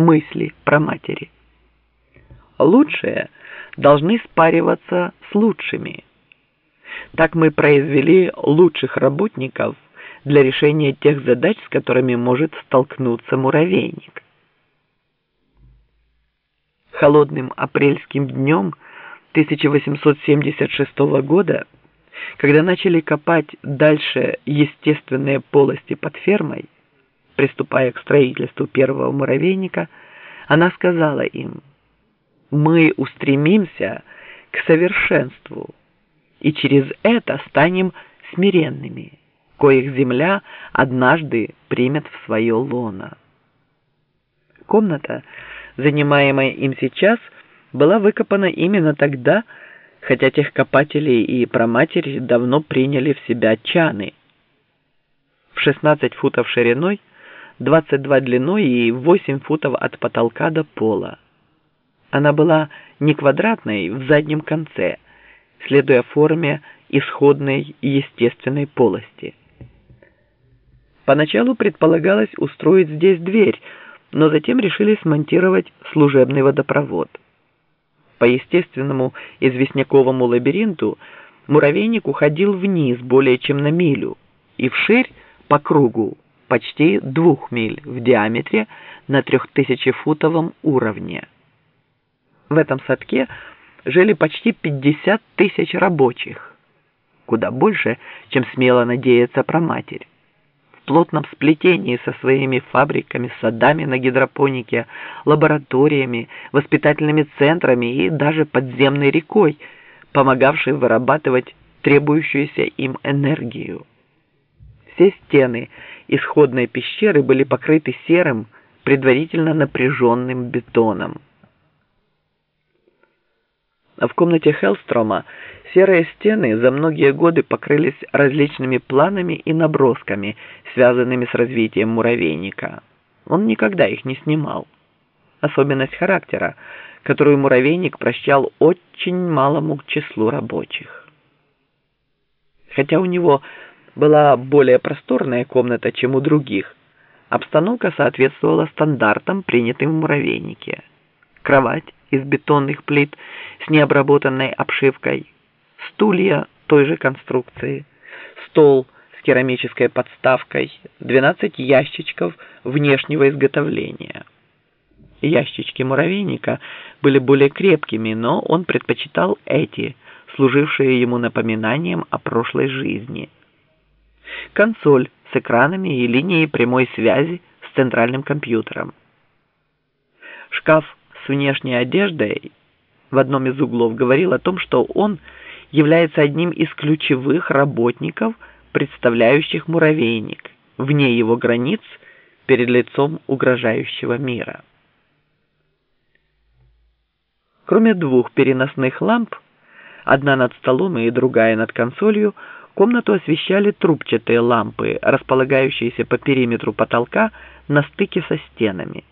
мысли про матери. Лучшие должны спариваться с лучшими. Так мы произвели лучших работников для решения тех задач, с которыми может столкнуться муравейник. Холодным апрельским днем 1876 года, когда начали копать дальше естественные полости под фермой, приступая к строительству первого муравейника, она сказала им, «Мы устремимся к совершенству и через это станем смиренными, коих земля однажды примет в свое лоно». Комната, занимаемая им сейчас, была выкопана именно тогда, хотя тех копателей и проматери давно приняли в себя чаны. В 16 футов шириной 22 длиной и 8 футов от потолка до пола. Она была не квадратной в заднем конце, следуя форме исходной естественной полости. Поначалу предполагалось устроить здесь дверь, но затем решили смонтировать служебный водопровод. По естественному известняковому лабиринту муравейник уходил вниз более чем на милю и вширь по кругу почти двух миль в диаметре на трехтысячефутовом уровне. В этом садке жили почти 50 тысяч рабочих, куда больше, чем смело надеяться про матерь. В плотном сплетении со своими фабриками, садами на гидропонике, лабораториями, воспитательными центрами и даже подземной рекой, помогавшей вырабатывать требующуюся им энергию. Все стены исходной пещеры были покрыты серым, предварительно напряженным бетоном. В комнате Хеллстрома серые стены за многие годы покрылись различными планами и набросками, связанными с развитием муравейника. Он никогда их не снимал. Особенность характера, которую муравейник прощал очень малому числу рабочих. Хотя у него была более просторная комната, чем у других. Обстановка соответствовала стандартам, принятым в муравейнике. Кровать из бетонных плит с необработанной обшивкой, стулья той же конструкции, стол с керамической подставкой, 12 ящичков внешнего изготовления. Ящички муравейника были более крепкими, но он предпочитал эти, служившие ему напоминанием о прошлой жизни – консоль с экранами и линией прямой связи с центральным компьютером. Шкаф с внешней одеждой в одном из углов говорил о том, что он является одним из ключевых работников, представляющих муравейник, вне его границ, перед лицом угрожающего мира. Кроме двух переносных ламп, одна над столом и другая над консолью, Комнату освещали трубчатые лампы, располагающиеся по периметру потолка на стыке со стенами.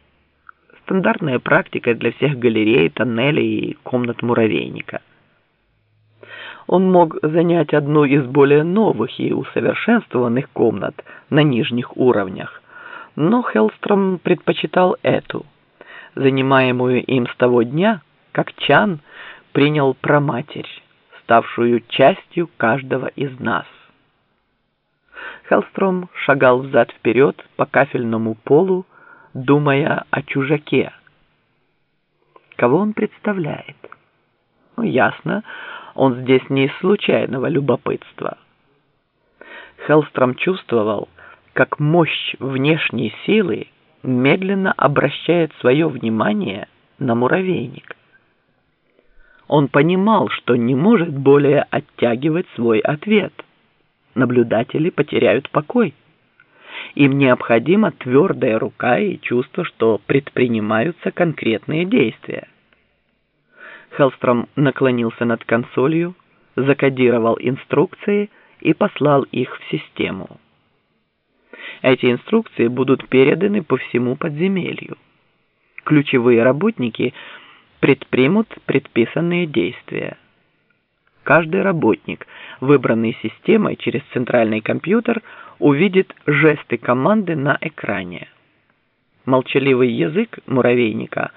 Стандартная практика для всех галерей, тоннелей и комнат муравейника. Он мог занять одну из более новых и усовершенствованных комнат на нижних уровнях, но Хеллстром предпочитал эту, занимаемую им с того дня, как Чан принял проматерь ставшую частью каждого из нас. Хеллстром шагал взад-вперед по кафельному полу, думая о чужаке. Кого он представляет? Ну, ясно, он здесь не из случайного любопытства. Хеллстром чувствовал, как мощь внешней силы медленно обращает свое внимание на муравейник. Он понимал, что не может более оттягивать свой ответ. Наблюдатели потеряют покой. Им необходима твердая рука и чувство, что предпринимаются конкретные действия. Хеллстром наклонился над консолью, закодировал инструкции и послал их в систему. Эти инструкции будут переданы по всему подземелью. Ключевые работники – предпримут предписанные действия. Каждый работник, выбранный системой через центральный компьютер, увидит жесты команды на экране. Молчаливый язык муравейника